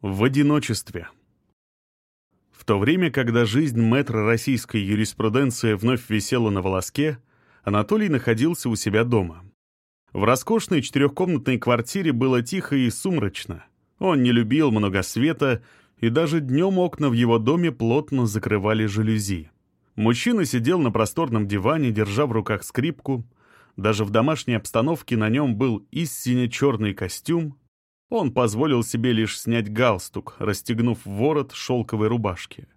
В одиночестве. В то время, когда жизнь мэтра российской юриспруденции вновь висела на волоске, Анатолий находился у себя дома. В роскошной четырехкомнатной квартире было тихо и сумрачно. Он не любил много света, и даже днем окна в его доме плотно закрывали жалюзи. Мужчина сидел на просторном диване, держа в руках скрипку. Даже в домашней обстановке на нем был истинно черный костюм, он позволил себе лишь снять галстук, расстегнув ворот шелковой рубашки.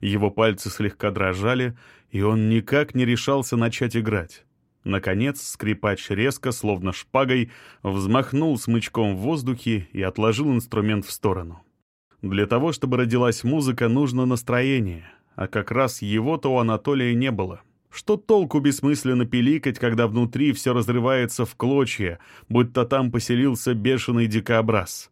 Его пальцы слегка дрожали, и он никак не решался начать играть. Наконец скрипач резко, словно шпагой, взмахнул смычком в воздухе и отложил инструмент в сторону. Для того, чтобы родилась музыка, нужно настроение, а как раз его-то у Анатолия не было. Что толку бессмысленно пиликать, когда внутри все разрывается в клочья, будто там поселился бешеный дикобраз?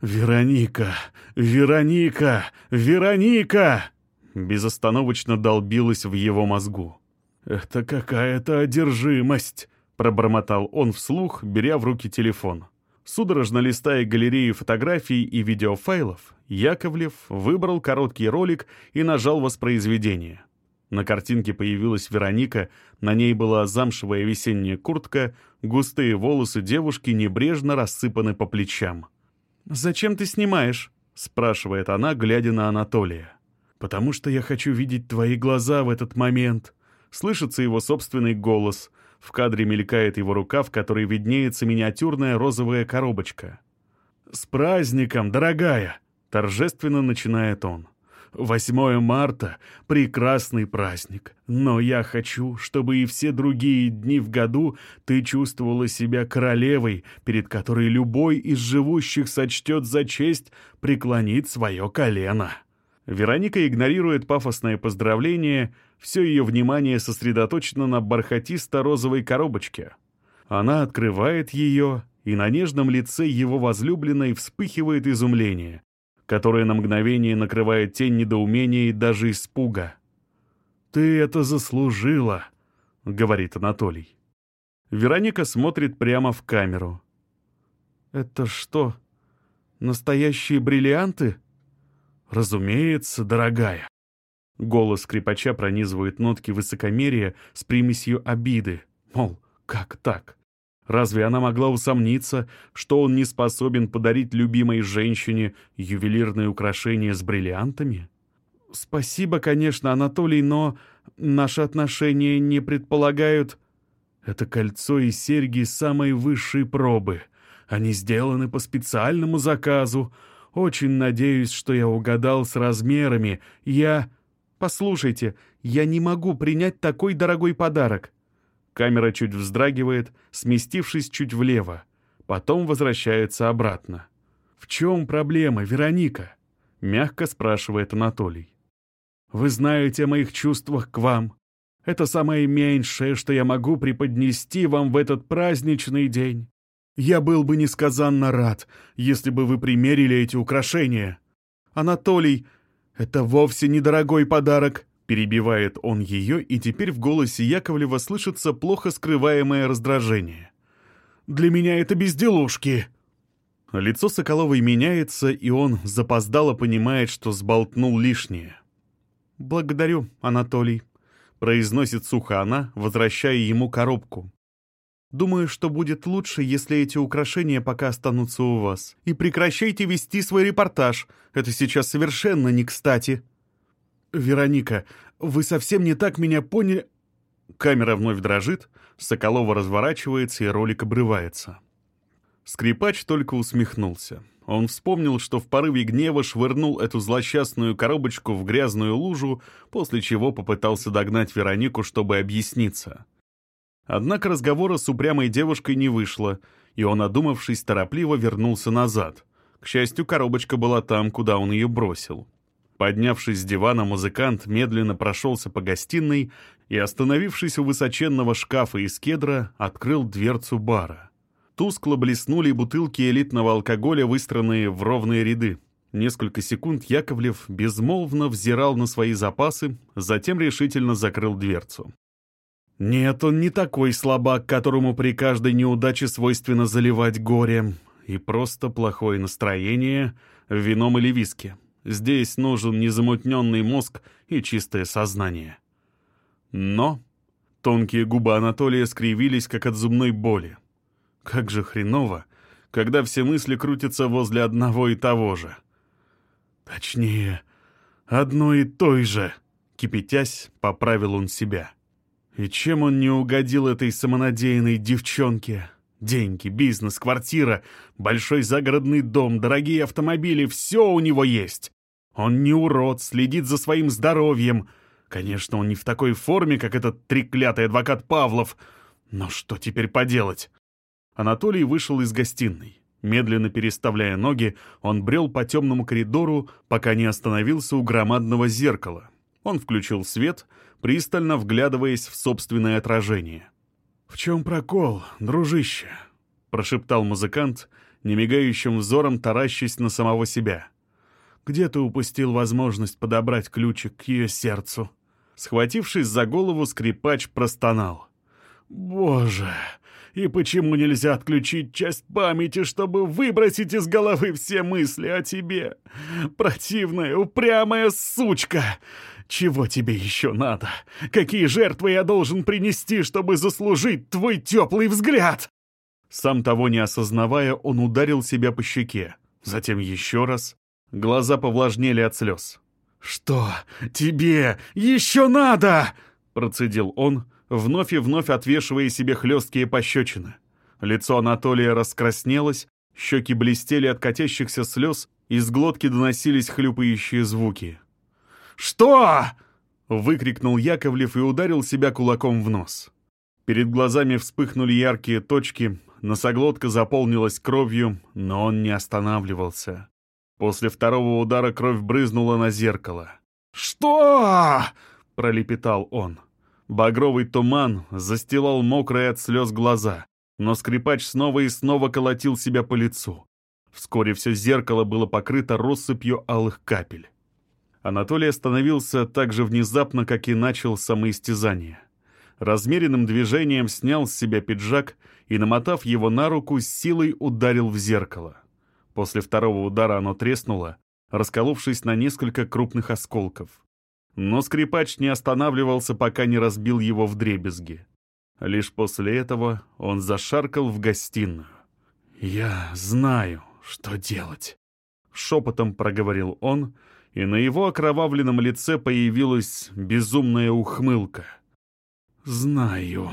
«Вероника! Вероника! Вероника!» Безостановочно долбилась в его мозгу. «Это какая-то одержимость!» — пробормотал он вслух, беря в руки телефон. Судорожно листая галереи фотографий и видеофайлов, Яковлев выбрал короткий ролик и нажал воспроизведение. На картинке появилась Вероника, на ней была замшевая весенняя куртка, густые волосы девушки небрежно рассыпаны по плечам. «Зачем ты снимаешь?» — спрашивает она, глядя на Анатолия. «Потому что я хочу видеть твои глаза в этот момент». Слышится его собственный голос. В кадре мелькает его рука, в которой виднеется миниатюрная розовая коробочка. «С праздником, дорогая!» — торжественно начинает он. 8 марта — прекрасный праздник, но я хочу, чтобы и все другие дни в году ты чувствовала себя королевой, перед которой любой из живущих сочтет за честь преклонить свое колено». Вероника игнорирует пафосное поздравление, все ее внимание сосредоточено на бархатисто-розовой коробочке. Она открывает ее, и на нежном лице его возлюбленной вспыхивает изумление, которая на мгновение накрывает тень недоумения и даже испуга. «Ты это заслужила», — говорит Анатолий. Вероника смотрит прямо в камеру. «Это что, настоящие бриллианты?» «Разумеется, дорогая». Голос скрипача пронизывает нотки высокомерия с примесью обиды. Мол, как так? Разве она могла усомниться, что он не способен подарить любимой женщине ювелирные украшения с бриллиантами? «Спасибо, конечно, Анатолий, но наши отношения не предполагают...» «Это кольцо и серьги самой высшей пробы. Они сделаны по специальному заказу. Очень надеюсь, что я угадал с размерами. Я...» «Послушайте, я не могу принять такой дорогой подарок», Камера чуть вздрагивает, сместившись чуть влево. Потом возвращается обратно. «В чем проблема, Вероника?» — мягко спрашивает Анатолий. «Вы знаете о моих чувствах к вам. Это самое меньшее, что я могу преподнести вам в этот праздничный день. Я был бы несказанно рад, если бы вы примерили эти украшения. Анатолий, это вовсе недорогой подарок. Перебивает он ее, и теперь в голосе Яковлева слышится плохо скрываемое раздражение. «Для меня это безделушки!» Лицо Соколовой меняется, и он запоздало понимает, что сболтнул лишнее. «Благодарю, Анатолий», — произносит сухо она, возвращая ему коробку. «Думаю, что будет лучше, если эти украшения пока останутся у вас. И прекращайте вести свой репортаж. Это сейчас совершенно не кстати». «Вероника, вы совсем не так меня поняли...» Камера вновь дрожит, Соколова разворачивается, и ролик обрывается. Скрипач только усмехнулся. Он вспомнил, что в порыве гнева швырнул эту злосчастную коробочку в грязную лужу, после чего попытался догнать Веронику, чтобы объясниться. Однако разговора с упрямой девушкой не вышло, и он, одумавшись, торопливо вернулся назад. К счастью, коробочка была там, куда он ее бросил. Поднявшись с дивана, музыкант медленно прошелся по гостиной и, остановившись у высоченного шкафа из кедра, открыл дверцу бара. Тускло блеснули бутылки элитного алкоголя, выстроенные в ровные ряды. Несколько секунд Яковлев безмолвно взирал на свои запасы, затем решительно закрыл дверцу. Нет, он не такой слабак, которому при каждой неудаче свойственно заливать горе. И просто плохое настроение вином или виски. Здесь нужен незамутненный мозг и чистое сознание. Но тонкие губы Анатолия скривились, как от зубной боли. Как же хреново, когда все мысли крутятся возле одного и того же. Точнее, одной и той же, кипятясь, поправил он себя. И чем он не угодил этой самонадеянной девчонке? Деньги, бизнес, квартира, большой загородный дом, дорогие автомобили — все у него есть. Он не урод, следит за своим здоровьем. Конечно, он не в такой форме, как этот треклятый адвокат Павлов. Но что теперь поделать? Анатолий вышел из гостиной. Медленно переставляя ноги, он брел по темному коридору, пока не остановился у громадного зеркала. Он включил свет, пристально вглядываясь в собственное отражение. «В чем прокол, дружище?» — прошептал музыкант, немигающим взором таращась на самого себя. «Где ты упустил возможность подобрать ключик к ее сердцу?» Схватившись за голову, скрипач простонал. «Боже, и почему нельзя отключить часть памяти, чтобы выбросить из головы все мысли о тебе? Противная, упрямая сучка! Чего тебе еще надо? Какие жертвы я должен принести, чтобы заслужить твой теплый взгляд?» Сам того не осознавая, он ударил себя по щеке. Затем еще раз. Глаза повлажнели от слез. «Что тебе еще надо?» — процедил он, вновь и вновь отвешивая себе хлесткие пощечины. Лицо Анатолия раскраснелось, щеки блестели от катящихся слез, из глотки доносились хлюпающие звуки. «Что?» — выкрикнул Яковлев и ударил себя кулаком в нос. Перед глазами вспыхнули яркие точки, носоглотка заполнилась кровью, но он не останавливался. После второго удара кровь брызнула на зеркало. «Что?» — пролепетал он. Багровый туман застилал мокрые от слез глаза, но скрипач снова и снова колотил себя по лицу. Вскоре все зеркало было покрыто россыпью алых капель. Анатолий остановился так же внезапно, как и начал самоистязание. Размеренным движением снял с себя пиджак и, намотав его на руку, силой ударил в зеркало. После второго удара оно треснуло, расколовшись на несколько крупных осколков. Но скрипач не останавливался, пока не разбил его в дребезги. Лишь после этого он зашаркал в гостиную. «Я знаю, что делать», — шепотом проговорил он, — и на его окровавленном лице появилась безумная ухмылка. «Знаю».